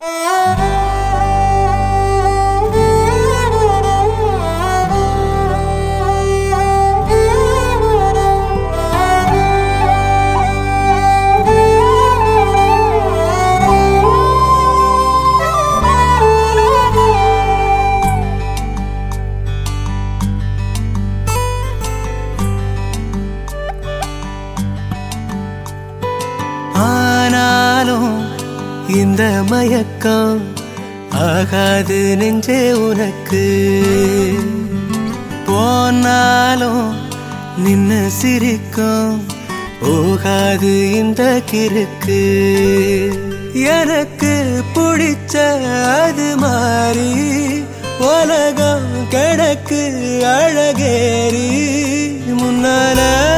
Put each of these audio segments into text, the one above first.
Música இந்த மயக்கம் ஆகாது நெஞ்சே உனக்கு. போனாலும் நின்ன சிரிக்கும் போகாது இந்த கிறுக்கு. எனக்கு பிடிச்ச அது மாறி உலகம் கிடக்கு அழகேறி முன்னால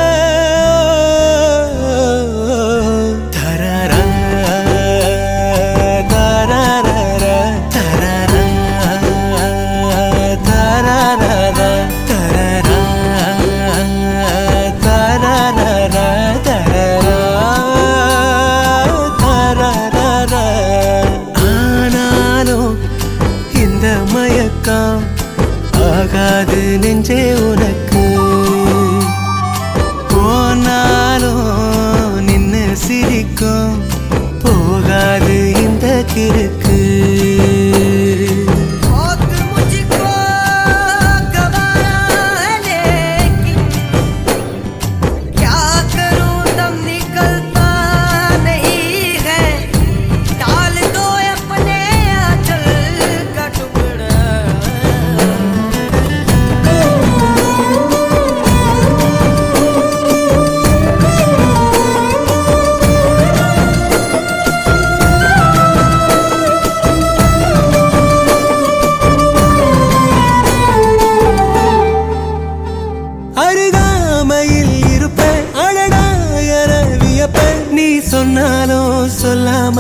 சொன்னாலும் சொல்லாம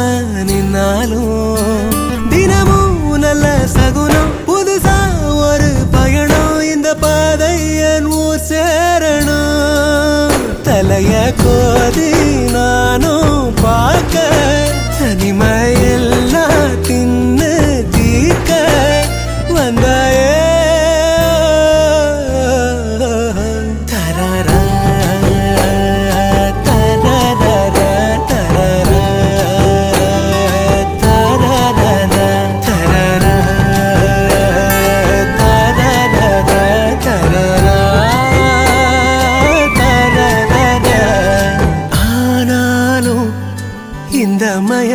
நின்னாலும் தினமும் நல்ல சகுனம் புதுசா ஒரு பயணம் இந்த பாதை என் ஊர் சேரணும். தலைய கோதி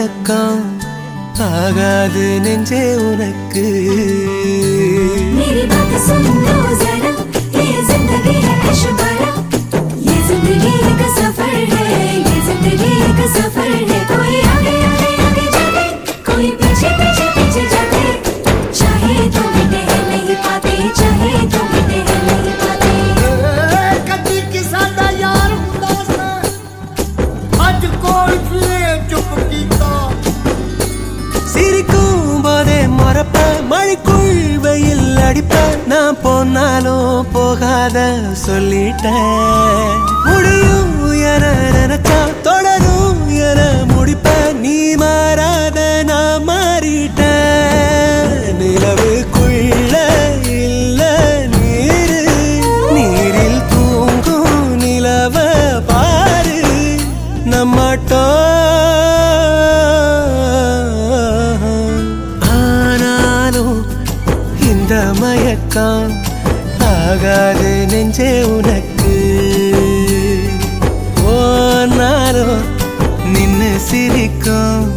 மயக்கம் ஆகாது நெஞ்சே உனக்கு कोई चुप की போதே மழைக்குள் வெயில் அடிப்ப. நான் போனாலும் போகாத சொல்லிட்டேன். முடியும் என நினைச்சா தொடரும் என முடிப்ப. நீ மாறாத நான் மாறிட்டேன். நிலவுக்குள்ள இல்ல நீரு. நீரில் தூங்கும் நிலவ பாரு. நம்மட்டோ ஆகாது நெஞ்சே உனக்கு. போனாரோ நின்று சிரிக்கும்.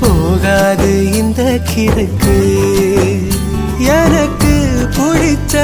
போகாது இந்த கிழக்கு எனக்கு பிடிச்ச